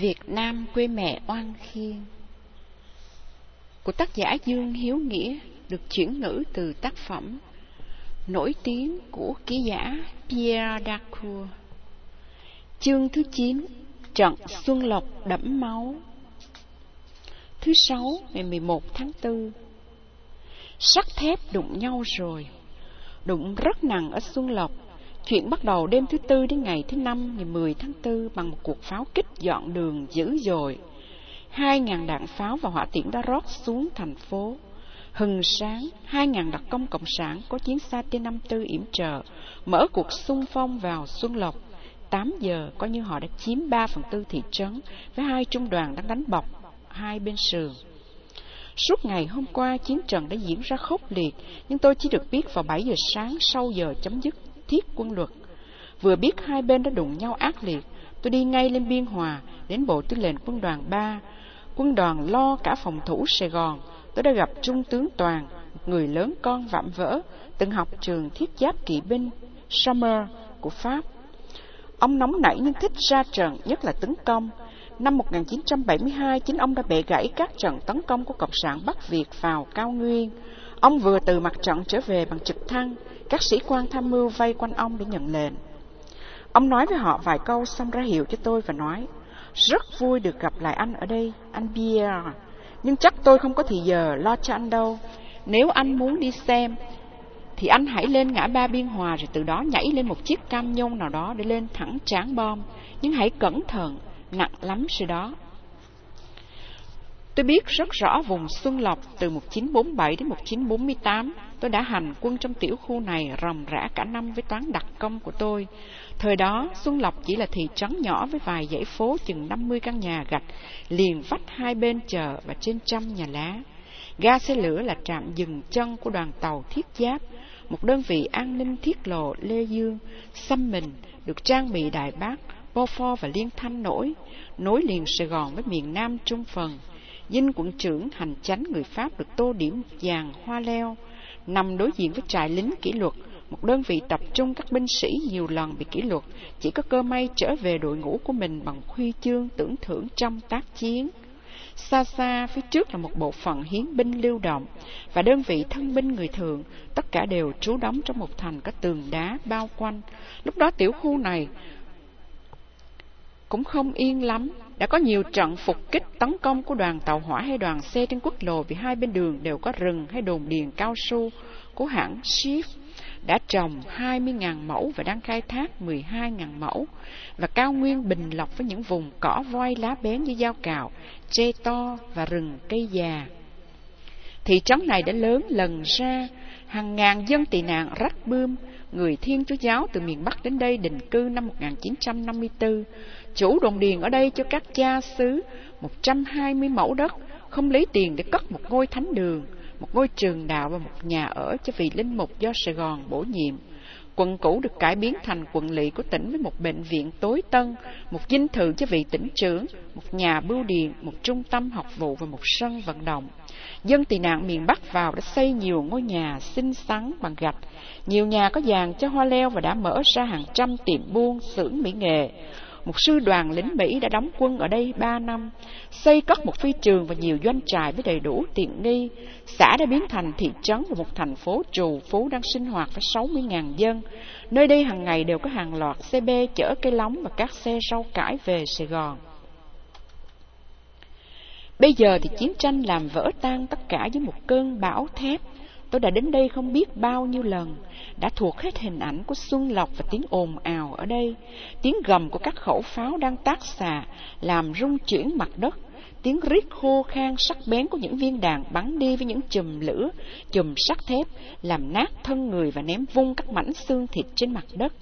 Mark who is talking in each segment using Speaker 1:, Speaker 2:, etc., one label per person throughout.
Speaker 1: Việt Nam quê mẹ oan khiên. Của tác giả Dương Hiếu Nghĩa được chuyển ngữ từ tác phẩm nổi tiếng của ký giả Pierre Dacour. Chương thứ 9 Trận Xuân Lộc đẫm máu. Thứ sáu, ngày 11 tháng 4 Sắt thép đụng nhau rồi. Đụng rất nặng ở Xuân Lộc. Chuyện bắt đầu đêm thứ tư đến ngày thứ năm ngày 10 tháng 4 bằng một cuộc pháo kích dọn đường dữ dội. Hai ngàn đạn pháo và hỏa tiễn đã rót xuống thành phố. Hừng sáng, hai ngàn đặc công cộng sản có chiến xa T-54 yểm trợ, mở cuộc xung phong vào Xuân Lộc. 8 giờ, coi như họ đã chiếm 3 phần tư thị trấn, với hai trung đoàn đang đánh bọc hai bên sườn. Suốt ngày hôm qua, chiến trận đã diễn ra khốc liệt, nhưng tôi chỉ được biết vào 7 giờ sáng sau giờ chấm dứt thiết quân luật. Vừa biết hai bên đã đụng nhau ác liệt, tôi đi ngay lên Biên Hòa, đến bộ tư lệnh quân đoàn 3. Quân đoàn lo cả phòng thủ Sài Gòn, tôi đã gặp Trung tướng Toàn, một người lớn con vạm vỡ, từng học trường thiết giáp kỵ binh Summer của Pháp. Ông nóng nảy nhưng thích ra trận, nhất là tấn công. Năm 1972, chính ông đã bẻ gãy các trận tấn công của Cộng sản Bắc Việt vào cao nguyên. Ông vừa từ mặt trận trở về bằng trực thăng, các sĩ quan tham mưu vây quanh ông để nhận lệnh. Ông nói với họ vài câu xong ra hiệu cho tôi và nói, rất vui được gặp lại anh ở đây, anh Pierre. Nhưng chắc tôi không có thì giờ lo cho anh đâu. Nếu anh muốn đi xem, thì anh hãy lên ngã ba Biên Hòa rồi từ đó nhảy lên một chiếc cam nhông nào đó để lên thẳng tráng bom. Nhưng hãy cẩn thận, nặng lắm sự đó. Tôi biết rất rõ vùng Xuân Lộc từ 1947 đến 1948. Tôi đã hành quân trong tiểu khu này ròng rã cả năm với toán đặc công của tôi. Thời đó, Xuân Lộc chỉ là thị trấn nhỏ với vài dãy phố chừng 50 căn nhà gạch, liền vách hai bên chợ và trên trăm nhà lá. Ga xe lửa là trạm dừng chân của đoàn tàu thiết giáp, một đơn vị an ninh thiết lộ Lê Dương, xăm mình, được trang bị đại bác, bofor và liên thanh nổi, nối liền Sài Gòn với miền Nam trung phần. Dinh quận trưởng hành chánh người Pháp được tô điểm vàng hoa leo, nằm đối diện với trại lính kỷ luật, một đơn vị tập trung các binh sĩ nhiều lần bị kỷ luật, chỉ có cơ may trở về đội ngũ của mình bằng huy chương tưởng thưởng trong tác chiến. Xa xa phía trước là một bộ phận hiến binh lưu động và đơn vị thân binh người thường, tất cả đều trú đóng trong một thành có tường đá bao quanh. Lúc đó tiểu khu này cũng không yên lắm. Đã có nhiều trận phục kích tấn công của đoàn tàu hỏa hay đoàn xe trên quốc lộ vì hai bên đường đều có rừng hay đồn điền cao su của hãng Shift đã trồng 20.000 mẫu và đang khai thác 12.000 mẫu và cao nguyên bình lọc với những vùng cỏ voi lá bén như dao cào, tre to và rừng cây già. Thị trấn này đã lớn lần ra, hàng ngàn dân tị nạn rách bươm, người Thiên Chúa Giáo từ miền Bắc đến đây định cư năm 1954, chủ đồn điền ở đây cho các cha xứ 120 mẫu đất, không lấy tiền để cất một ngôi thánh đường, một ngôi trường đạo và một nhà ở cho vị linh mục do Sài Gòn bổ nhiệm. Quận cũ được cải biến thành quận lỵ của tỉnh với một bệnh viện tối tân, một dinh thự cho vị tỉnh trưởng, một nhà bưu điện, một trung tâm học vụ và một sân vận động. Dân tị nạn miền Bắc vào đã xây nhiều ngôi nhà xinh xắn bằng gạch, nhiều nhà có dàn cho hoa leo và đã mở ra hàng trăm tiệm buôn, xưởng mỹ nghệ. Một sư đoàn lính Mỹ đã đóng quân ở đây ba năm, xây cất một phi trường và nhiều doanh trại với đầy đủ tiện nghi. Xã đã biến thành thị trấn và một thành phố trù phú đang sinh hoạt với 60.000 dân. Nơi đây hàng ngày đều có hàng loạt xe bê chở cây lóng và các xe rau cải về Sài Gòn. Bây giờ thì chiến tranh làm vỡ tan tất cả với một cơn bão thép. Tôi đã đến đây không biết bao nhiêu lần, đã thuộc hết hình ảnh của Xuân Lộc và tiếng ồn ào ở đây. Tiếng gầm của các khẩu pháo đang tác xà, làm rung chuyển mặt đất. Tiếng rít khô khan sắc bén của những viên đạn bắn đi với những chùm lửa, chùm sắt thép, làm nát thân người và ném vung các mảnh xương thịt trên mặt đất.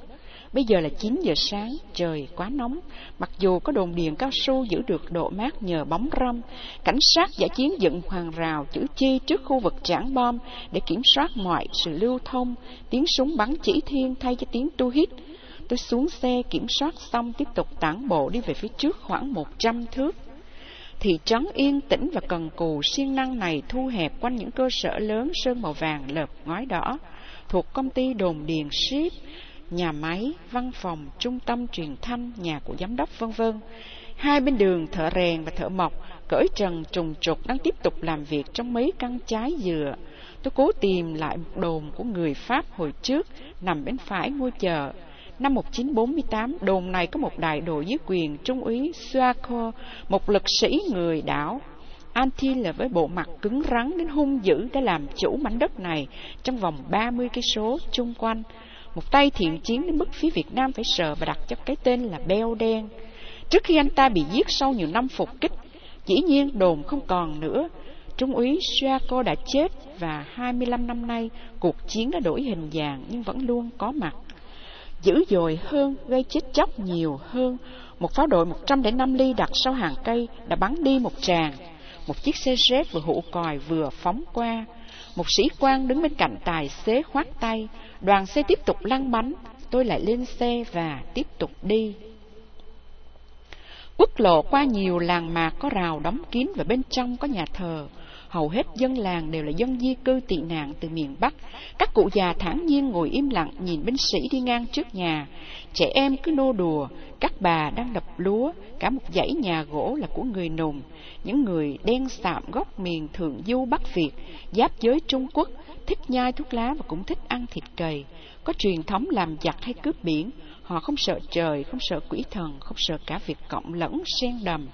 Speaker 1: Bây giờ là 9 giờ sáng, trời quá nóng. Mặc dù có đồn điền cao su giữ được độ mát nhờ bóng râm, cảnh sát giả chiến dựng hoàng rào chữ chi trước khu vực trảng bom để kiểm soát mọi sự lưu thông, tiếng súng bắn chỉ thiên thay cho tiếng tu hít. Tôi xuống xe kiểm soát xong tiếp tục tản bộ đi về phía trước khoảng 100 thước. Thị trấn yên tĩnh và cần cù siêng năng này thu hẹp quanh những cơ sở lớn sơn màu vàng lợp ngói đỏ thuộc công ty đồn điền ship nhà máy, văn phòng, trung tâm truyền thanh, nhà của giám đốc vân vân. Hai bên đường thợ rèn và thợ mộc cởi trần trùng trục đang tiếp tục làm việc trong mấy căn trái dừa. Tôi cố tìm lại một đồn của người Pháp hồi trước nằm bên phải ngôi chợ. Năm 1948, đồn này có một đại đội dưới quyền trung úy Suaco, một lực sĩ người đảo Antille với bộ mặt cứng rắn đến hung dữ đã làm chủ mảnh đất này trong vòng 30 cây số chung quanh. Một tay thiện chiến đến mức phía Việt Nam phải sợ và đặt cho cái tên là Beo Đen. Trước khi anh ta bị giết sau nhiều năm phục kích, dĩ nhiên đồn không còn nữa. Trung úy Suaco đã chết và 25 năm nay cuộc chiến đã đổi hình dạng nhưng vẫn luôn có mặt. Dữ dội hơn, gây chết chóc nhiều hơn. Một pháo đội 105 ly đặt sau hàng cây đã bắn đi một tràng. Một chiếc xe rét vừa hụ còi vừa phóng qua. Một sĩ quan đứng bên cạnh tài xế khoát tay. Đoàn xe tiếp tục lăn bánh. Tôi lại lên xe và tiếp tục đi. Quốc lộ qua nhiều làng mạc có rào đóng kín và bên trong có nhà thờ. Hầu hết dân làng đều là dân di cư tị nạn từ miền Bắc. Các cụ già thản nhiên ngồi im lặng nhìn binh sĩ đi ngang trước nhà. Trẻ em cứ nô đùa, các bà đang đập lúa, cả một dãy nhà gỗ là của người nùng. Những người đen sạm góc miền Thượng Du Bắc Việt, giáp giới Trung Quốc, thích nhai thuốc lá và cũng thích ăn thịt cầy. Có truyền thống làm giặc hay cướp biển, họ không sợ trời, không sợ quỷ thần, không sợ cả việc cộng lẫn sen đầm.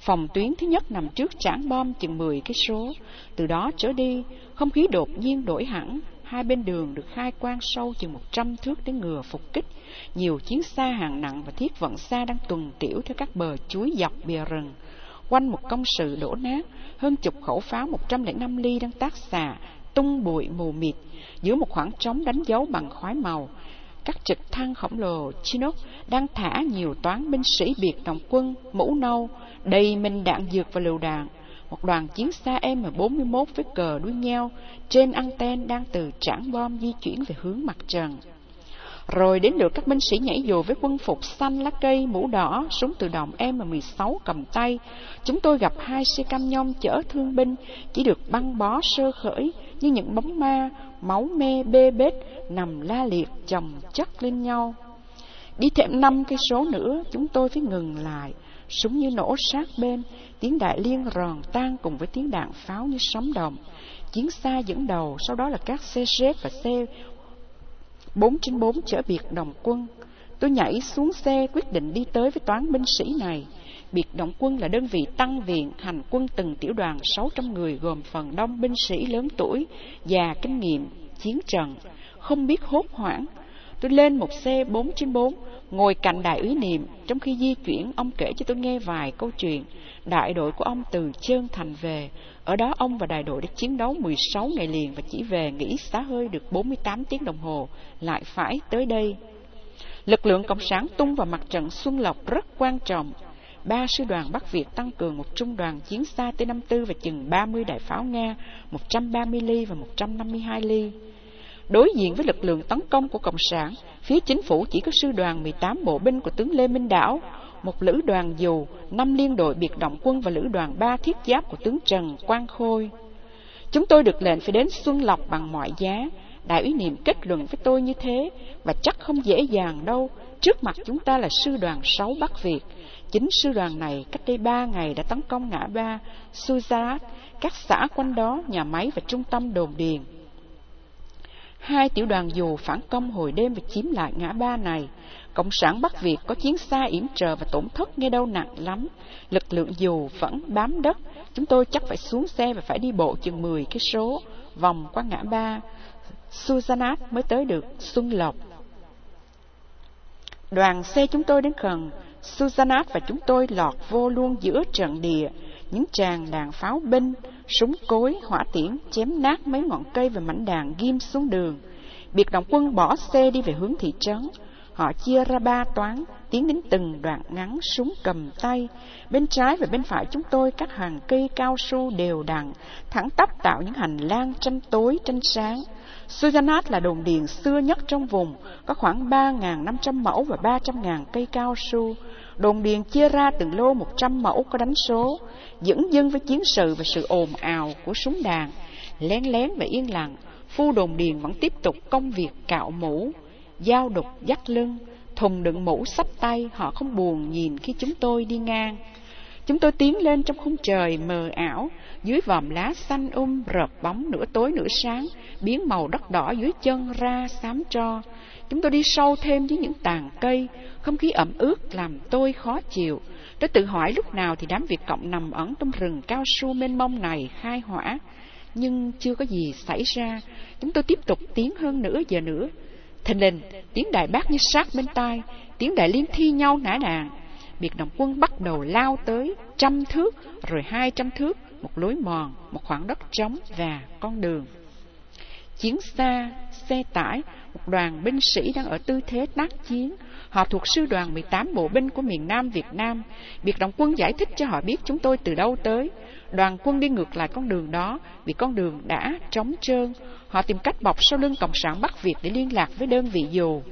Speaker 1: Phòng tuyến thứ nhất nằm trước trảng bom chừng 10 cái số. Từ đó trở đi, không khí đột nhiên đổi hẳn, hai bên đường được khai quang sâu chừng 100 thước để ngừa phục kích. Nhiều chiến xa hàng nặng và thiết vận xa đang tuần tiểu theo các bờ chuối dọc bìa rừng. Quanh một công sự đổ nát, hơn chục khẩu pháo 105 ly đang tác xạ, tung bụi mù mịt, giữa một khoảng trống đánh dấu bằng khói màu. Các trực thăng khổng lồ Chinook đang thả nhiều toán binh sĩ biệt đồng quân, mũ nâu, đầy mình đạn dược và lựu đạn. Một đoàn chiến xa M41 với cờ đuôi nheo trên anten đang từ trảng bom di chuyển về hướng mặt trần. Rồi đến lượt các binh sĩ nhảy dù với quân phục xanh lá cây, mũ đỏ, súng tự động M16 cầm tay. Chúng tôi gặp hai xe cam nhông chở thương binh, chỉ được băng bó sơ khởi như những bóng ma, máu me bê bết, nằm la liệt chồng chất lên nhau. Đi thêm năm cây số nữa, chúng tôi phải ngừng lại. Súng như nổ sát bên, tiếng đại liên ròn tan cùng với tiếng đạn pháo như sóng đồng. Chiến xa dẫn đầu, sau đó là các xe xếp và xe 494 chở biệt đồng quân. Tôi nhảy xuống xe quyết định đi tới với toán binh sĩ này. Biệt động quân là đơn vị tăng viện hành quân từng tiểu đoàn 600 người gồm phần đông binh sĩ lớn tuổi, già kinh nghiệm, chiến trận, không biết hốt hoảng. Tôi lên một xe 494, ngồi cạnh đại úy niệm, trong khi di chuyển ông kể cho tôi nghe vài câu chuyện. Đại đội của ông từ Trơn Thành về, ở đó ông và đại đội đã chiến đấu 16 ngày liền và chỉ về nghỉ xá hơi được 48 tiếng đồng hồ, lại phải tới đây. Lực lượng Cộng sản tung vào mặt trận Xuân Lộc rất quan trọng. Ba sư đoàn Bắc Việt tăng cường một trung đoàn chiến xa T-54 và chừng 30 đại pháo Nga, 130 ly và 152 ly. Đối diện với lực lượng tấn công của Cộng sản, phía chính phủ chỉ có sư đoàn 18 bộ binh của tướng Lê Minh Đảo, một lữ đoàn dù, năm liên đội biệt động quân và lữ đoàn ba thiết giáp của tướng Trần Quang Khôi. Chúng tôi được lệnh phải đến Xuân Lộc bằng mọi giá. Đại úy niệm kết luận với tôi như thế, và chắc không dễ dàng đâu. Trước mặt chúng ta là sư đoàn 6 Bắc Việt. Chính sư đoàn này cách đây ba ngày đã tấn công ngã ba, Suzarat, các xã quanh đó, nhà máy và trung tâm đồn điền. Hai tiểu đoàn dù phản công hồi đêm và chiếm lại ngã ba này. Cộng sản Bắc Việt có chiến xa yểm trợ và tổn thất nghe đâu nặng lắm. Lực lượng dù vẫn bám đất. Chúng tôi chắc phải xuống xe và phải đi bộ chừng 10 cái số, vòng qua ngã ba. Susanat mới tới được Xuân Lộc. Đoàn xe chúng tôi đến gần, Susanat và chúng tôi lọt vô luôn giữa trận địa. Những tràng đạn pháo binh, súng cối, hỏa tiễn chém nát mấy ngọn cây và mảnh đạn ghim xuống đường. Biệt động quân bỏ xe đi về hướng thị trấn. Họ chia ra ba toán, tiến đến từng đoạn ngắn súng cầm tay. Bên trái và bên phải chúng tôi các hàng cây cao su đều đặn, thẳng tắp tạo những hành lang tranh tối tranh sáng. Sujanat là đồn điền xưa nhất trong vùng, có khoảng 3.500 mẫu và 300.000 cây cao su. Đồn điền chia ra từng lô 100 mẫu có đánh số, dẫn dân với chiến sự và sự ồn ào của súng đàn. Lén lén và yên lặng, phu đồn điền vẫn tiếp tục công việc cạo mũ, dao đục dắt lưng, thùng đựng mũ sắp tay, họ không buồn nhìn khi chúng tôi đi ngang. Chúng tôi tiến lên trong khung trời mờ ảo, dưới vòm lá xanh um rợp bóng nửa tối nửa sáng, biến màu đất đỏ dưới chân ra xám tro. Chúng tôi đi sâu thêm dưới những tàn cây, không khí ẩm ướt làm tôi khó chịu. Tôi tự hỏi lúc nào thì đám Việt Cộng nằm ẩn trong rừng cao su mênh mông này khai hỏa. Nhưng chưa có gì xảy ra, chúng tôi tiếp tục tiến hơn nửa giờ nữa. Thình lình, tiếng đại bác như sát bên tai, tiếng đại liên thi nhau nã đàn. Biệt động quân bắt đầu lao tới trăm thước, rồi hai trăm thước, một lối mòn, một khoảng đất trống và con đường. Chiến xa, xe tải, một đoàn binh sĩ đang ở tư thế tác chiến. Họ thuộc sư đoàn 18 bộ binh của miền Nam Việt Nam. Biệt động quân giải thích cho họ biết chúng tôi từ đâu tới. Đoàn quân đi ngược lại con đường đó vì con đường đã trống trơn. Họ tìm cách bọc sau lưng Cộng sản Bắc Việt để liên lạc với đơn vị dù.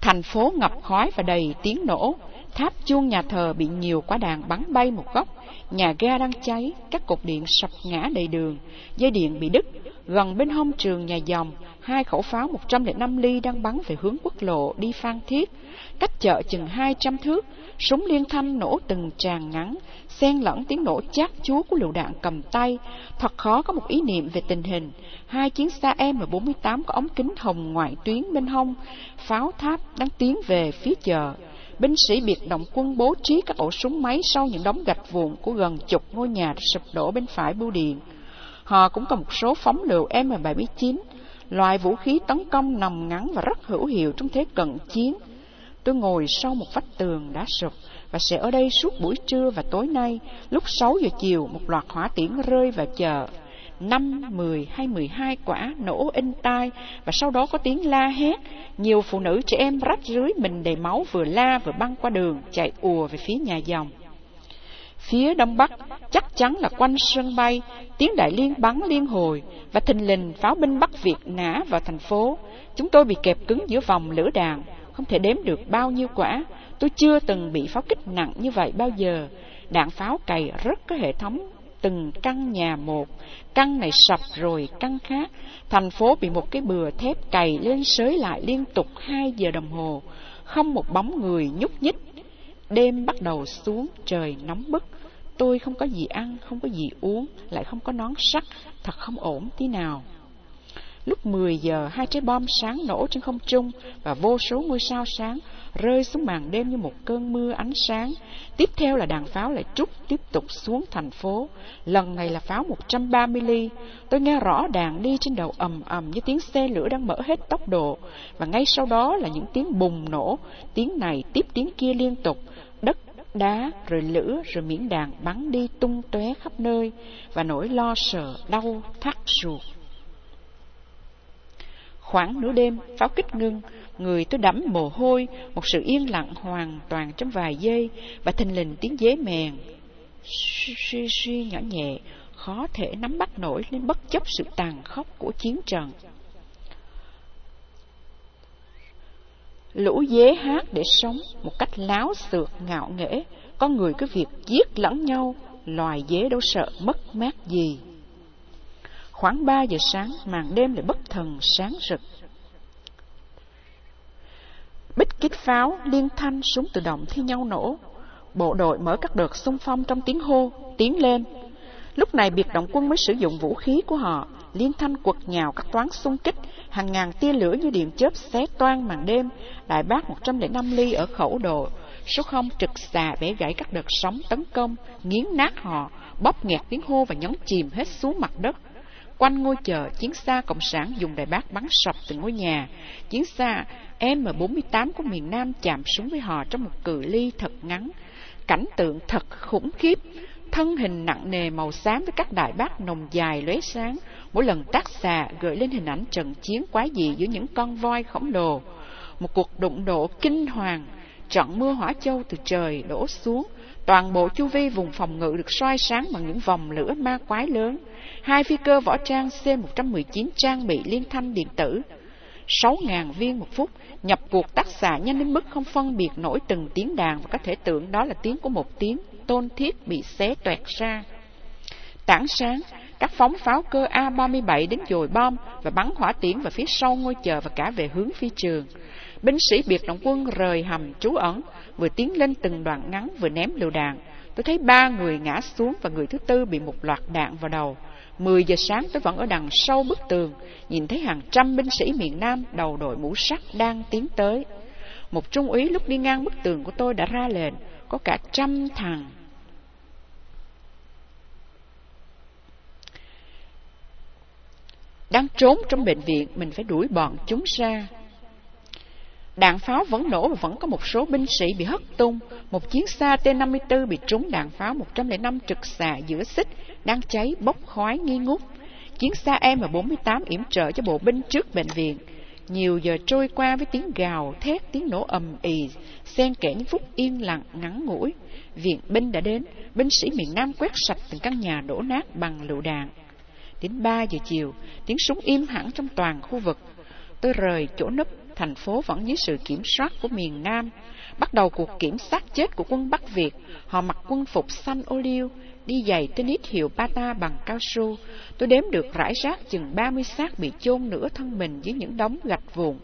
Speaker 1: Thành phố ngập khói và đầy tiếng nổ. Tháp chuông nhà thờ bị nhiều quả đạn bắn bay một góc. Nhà ga đang cháy, các cột điện sập ngã đầy đường, dây điện bị đứt. Gần bên hông trường nhà dòng, hai khẩu pháo 105 ly đang bắn về hướng quốc lộ đi Phan Thiết. Cách chợ chừng 200 thước, súng liên thanh nổ từng tràng ngắn, xen lẫn tiếng nổ chát chúa của lựu đạn cầm tay. Thật khó có một ý niệm về tình hình. Hai chiến xa M48 có ống kính hồng ngoại tuyến bên hông, pháo tháp đang tiến về phía chợ binh sĩ biệt động quân bố trí các ổ súng máy sau những đống gạch vụn của gần chục ngôi nhà sụp đổ bên phải bưu điện. Họ cũng có một số phóng lựu M79, loại vũ khí tấn công nằm ngắn và rất hữu hiệu trong thế cận chiến. Tôi ngồi sau một vách tường đã sụp và sẽ ở đây suốt buổi trưa và tối nay, lúc 6 giờ chiều một loạt hỏa tiễn rơi vào chợ năm, mười hay mười hai quả nổ in tai và sau đó có tiếng la hét. Nhiều phụ nữ trẻ em rách rưới mình đầy máu vừa la vừa băng qua đường chạy ùa về phía nhà dòng. Phía đông bắc chắc chắn là quanh sân bay, tiếng đại liên bắn liên hồi và thình lình pháo binh Bắc Việt nã vào thành phố. Chúng tôi bị kẹp cứng giữa vòng lửa đạn, không thể đếm được bao nhiêu quả. Tôi chưa từng bị pháo kích nặng như vậy bao giờ. Đạn pháo cày rất có hệ thống từng căn nhà một, căn này sập rồi căn khác. Thành phố bị một cái bừa thép cày lên sới lại liên tục hai giờ đồng hồ, không một bóng người nhúc nhích. Đêm bắt đầu xuống, trời nóng bức. Tôi không có gì ăn, không có gì uống, lại không có nón sắt, thật không ổn tí nào. Lúc 10 giờ, hai trái bom sáng nổ trên không trung và vô số ngôi sao sáng rơi xuống màn đêm như một cơn mưa ánh sáng. Tiếp theo là đàn pháo lại trút tiếp tục xuống thành phố. Lần này là pháo 130 ly. Tôi nghe rõ đàn đi trên đầu ầm ầm như tiếng xe lửa đang mở hết tốc độ. Và ngay sau đó là những tiếng bùng nổ, tiếng này tiếp tiếng kia liên tục. Đất đá, rồi lửa, rồi miếng đàn bắn đi tung tóe khắp nơi, và nỗi lo sợ, đau, thắt ruột. Khoảng nửa đêm, pháo kích ngưng, người tôi đẫm mồ hôi, một sự yên lặng hoàn toàn trong vài giây, và thình lình tiếng dế mèn. Suy suy nhỏ nhẹ, khó thể nắm bắt nổi nên bất chấp sự tàn khốc của chiến trận. Lũ dế hát để sống một cách láo xược ngạo nghễ, con người cứ việc giết lẫn nhau, loài dế đâu sợ mất mát gì. Khoảng ba giờ sáng, màn đêm lại bất thần sáng rực. Bích kích pháo, liên thanh, súng tự động thi nhau nổ. Bộ đội mở các đợt xung phong trong tiếng hô, tiến lên. Lúc này biệt động quân mới sử dụng vũ khí của họ, liên thanh quật nhào các toán xung kích, hàng ngàn tia lửa như điện chớp xé toan màn đêm, đại bác 105 ly ở khẩu độ, số không trực xà bẻ gãy các đợt sóng tấn công, nghiến nát họ, bóp nghẹt tiếng hô và nhấn chìm hết xuống mặt đất. Quanh ngôi chợ, chiến xa Cộng sản dùng đại bác bắn sập từng ngôi nhà. Chiến xa M48 của miền Nam chạm súng với họ trong một cự ly thật ngắn. Cảnh tượng thật khủng khiếp. Thân hình nặng nề màu xám với các đại bác nồng dài lóe sáng. Mỗi lần tác xà gợi lên hình ảnh trận chiến quái dị giữa những con voi khổng lồ. Một cuộc đụng độ kinh hoàng. Trận mưa hỏa châu từ trời đổ xuống. Toàn bộ chu vi vùng phòng ngự được soi sáng bằng những vòng lửa ma quái lớn. Hai phi cơ võ trang C-119 trang bị liên thanh điện tử. 6.000 viên một phút, nhập cuộc tác xạ nhanh đến mức không phân biệt nổi từng tiếng đàn và có thể tưởng đó là tiếng của một tiếng tôn thiết bị xé toẹt ra. Tảng sáng, các phóng pháo cơ A-37 đến dồi bom và bắn hỏa tiễn vào phía sau ngôi chợ và cả về hướng phi trường. Binh sĩ biệt động quân rời hầm trú ẩn, vừa tiến lên từng đoạn ngắn vừa ném lựu đạn. Tôi thấy ba người ngã xuống và người thứ tư bị một loạt đạn vào đầu. Mười giờ sáng tôi vẫn ở đằng sau bức tường, nhìn thấy hàng trăm binh sĩ miền Nam đầu đội mũ sắt đang tiến tới. Một trung úy lúc đi ngang bức tường của tôi đã ra lệnh, có cả trăm thằng đang trốn trong bệnh viện, mình phải đuổi bọn chúng ra. Đạn pháo vẫn nổ và vẫn có một số binh sĩ bị hất tung. Một chiến xa T-54 bị trúng đạn pháo 105 trực xạ giữa xích, đang cháy, bốc khói nghi ngút. Chiến xa M48 yểm trợ cho bộ binh trước bệnh viện. Nhiều giờ trôi qua với tiếng gào, thét, tiếng nổ ầm ì, xen kẽ những phút yên lặng, ngắn ngủi. Viện binh đã đến, binh sĩ miền Nam quét sạch từng căn nhà đổ nát bằng lựu đạn. Đến 3 giờ chiều, tiếng súng im hẳn trong toàn khu vực. Tôi rời chỗ nấp, thành phố vẫn dưới sự kiểm soát của miền Nam. Bắt đầu cuộc kiểm soát chết của quân Bắc Việt. Họ mặc quân phục xanh ô liu, đi giày tennis hiệu Bata bằng cao su. Tôi đếm được rải rác chừng 30 xác bị chôn nửa thân mình dưới những đống gạch vụn.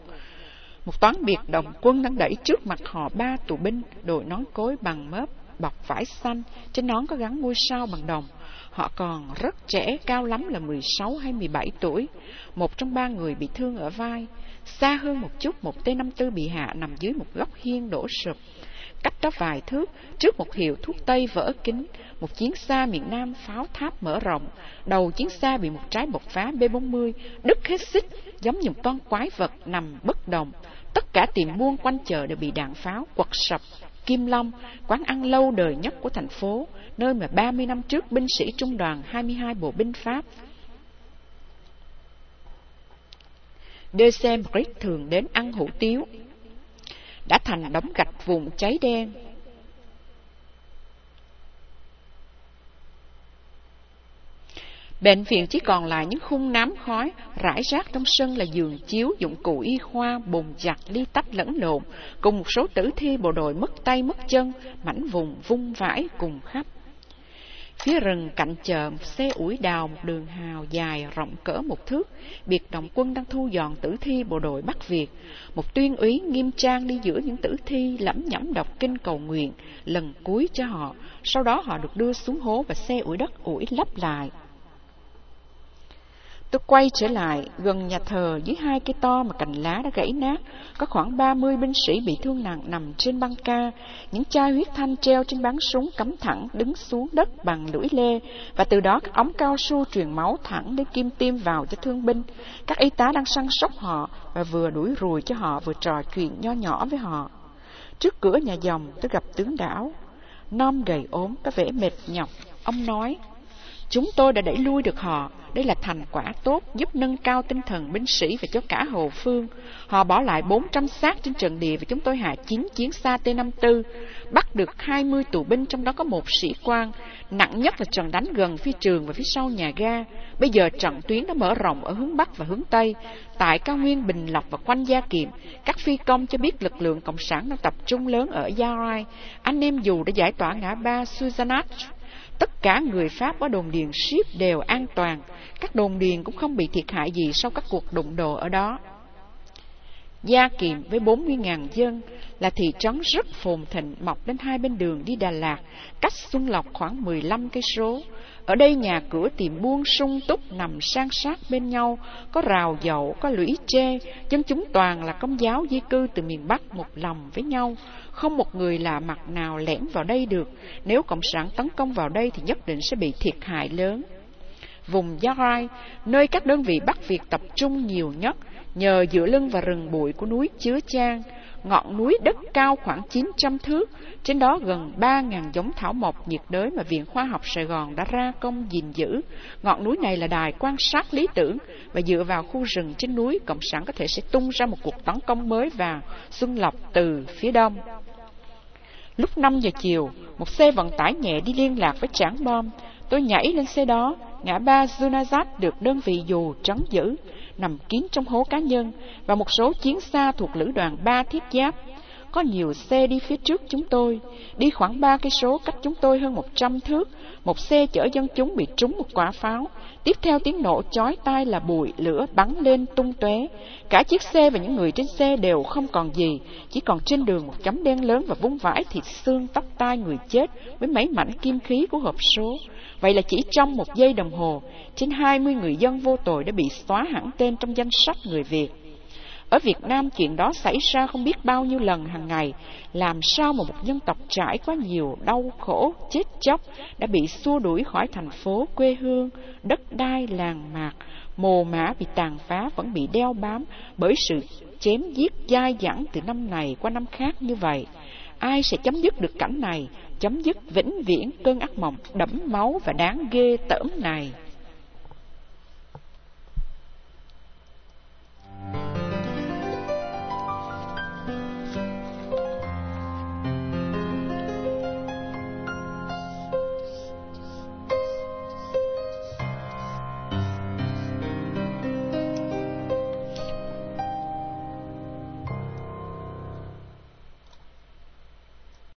Speaker 1: Một toán biệt đồng quân đang đẩy trước mặt họ ba tù binh, đội nón cối bằng mớp, bọc vải xanh, trên nón có gắn ngôi sao bằng đồng. Họ còn rất trẻ, cao lắm là 16 hay 17 tuổi. Một trong ba người bị thương ở vai. Xa hơn một chút, một T-54 bị hạ nằm dưới một góc hiên đổ sụp. Cách đó vài thước, trước một hiệu thuốc Tây vỡ kính, một chiến xa miền Nam pháo tháp mở rộng. Đầu chiến xa bị một trái bộc phá B-40, đứt hết xích, giống như một con quái vật nằm bất động. Tất cả tiệm buôn quanh chợ đều bị đạn pháo quật sập. Kim Long, quán ăn lâu đời nhất của thành phố, nơi mà 30 năm trước binh sĩ trung đoàn 22 bộ binh Pháp Decembrick thường đến ăn hủ tiếu, đã thành đống gạch vùng cháy đen. Bệnh viện chỉ còn lại những khung nám khói, rải rác trong sân là giường chiếu, dụng cụ y khoa, bồn giặt, ly tách lẫn lộn, cùng một số tử thi bộ đội mất tay mất chân, mảnh vùng vung vãi cùng khắp. Phía rừng cạnh chợ, một xe ủi đào một đường hào dài rộng cỡ một thước, biệt động quân đang thu dọn tử thi bộ đội Bắc Việt. Một tuyên úy nghiêm trang đi giữa những tử thi lẩm nhẩm đọc kinh cầu nguyện, lần cuối cho họ. Sau đó họ được đưa xuống hố và xe ủi đất ủi lấp lại. Tôi quay trở lại, gần nhà thờ dưới hai cây to mà cành lá đã gãy nát, có khoảng ba mươi binh sĩ bị thương nặng nằm trên băng ca, những chai huyết thanh treo trên bán súng cắm thẳng đứng xuống đất bằng lưỡi lê, và từ đó các ống cao su truyền máu thẳng đến kim tiêm vào cho thương binh. Các y tá đang săn sóc họ và vừa đuổi rùi cho họ vừa trò chuyện nho nhỏ với họ. Trước cửa nhà dòng tôi gặp tướng đảo, non gầy ốm, có vẻ mệt nhọc. Ông nói, chúng tôi đã đẩy lui được họ, đây là thành quả tốt giúp nâng cao tinh thần binh sĩ và cho cả Hồ Phương. Họ bỏ lại 400 xác trên trận địa và chúng tôi hạ 9 chiến xa T-54, bắt được 20 tù binh trong đó có một sĩ quan. Nặng nhất là trận đánh gần phi trường và phía sau nhà ga. Bây giờ trận tuyến đã mở rộng ở hướng Bắc và hướng Tây. Tại cao nguyên Bình Lộc và quanh Gia Kiệm, các phi công cho biết lực lượng Cộng sản đang tập trung lớn ở Gia Rai. Anh em dù đã giải tỏa ngã ba Suzanach Tất cả người Pháp ở đồn điền ship đều an toàn, các đồn điền cũng không bị thiệt hại gì sau các cuộc đụng độ ở đó. Gia Kiệm với 40.000 dân là thị trấn rất phồn thịnh mọc đến hai bên đường đi Đà Lạt, cách Xuân Lộc khoảng 15 cây số. Ở đây nhà cửa tiệm buôn sung túc nằm sang sát bên nhau, có rào dậu, có lũy tre, dân chúng toàn là công giáo di cư từ miền Bắc một lòng với nhau. Không một người lạ mặt nào lẻn vào đây được, nếu Cộng sản tấn công vào đây thì nhất định sẽ bị thiệt hại lớn. Vùng Gia Rai, nơi các đơn vị Bắc Việt tập trung nhiều nhất, nhờ dựa lưng và rừng bụi của núi Chứa Trang, ngọn núi đất cao khoảng 900 thước, trên đó gần 3.000 giống thảo mộc nhiệt đới mà Viện Khoa học Sài Gòn đã ra công gìn giữ. Ngọn núi này là đài quan sát lý tưởng và dựa vào khu rừng trên núi, Cộng sản có thể sẽ tung ra một cuộc tấn công mới vào Xuân Lộc từ phía đông. Lúc 5 giờ chiều, một xe vận tải nhẹ đi liên lạc với trảng bom. Tôi nhảy lên xe đó, ngã ba Zunazat được đơn vị dù trấn giữ nằm kín trong hố cá nhân và một số chiến xa thuộc lữ đoàn ba thiết giáp có nhiều xe đi phía trước chúng tôi, đi khoảng ba cây số cách chúng tôi hơn một trăm thước. Một xe chở dân chúng bị trúng một quả pháo. Tiếp theo tiếng nổ chói tai là bụi lửa bắn lên tung tóe. Cả chiếc xe và những người trên xe đều không còn gì, chỉ còn trên đường một chấm đen lớn và vung vãi thịt xương tóc tai người chết với mấy mảnh kim khí của hộp số. Vậy là chỉ trong một giây đồng hồ, trên hai mươi người dân vô tội đã bị xóa hẳn tên trong danh sách người Việt. Ở Việt Nam chuyện đó xảy ra không biết bao nhiêu lần hàng ngày, làm sao mà một dân tộc trải qua nhiều đau khổ, chết chóc đã bị xua đuổi khỏi thành phố quê hương, đất đai làng mạc, mồ mã bị tàn phá vẫn bị đeo bám bởi sự chém giết dai dẳng từ năm này qua năm khác như vậy. Ai sẽ chấm dứt được cảnh này, chấm dứt vĩnh viễn cơn ác mộng đẫm máu và đáng ghê tởm này?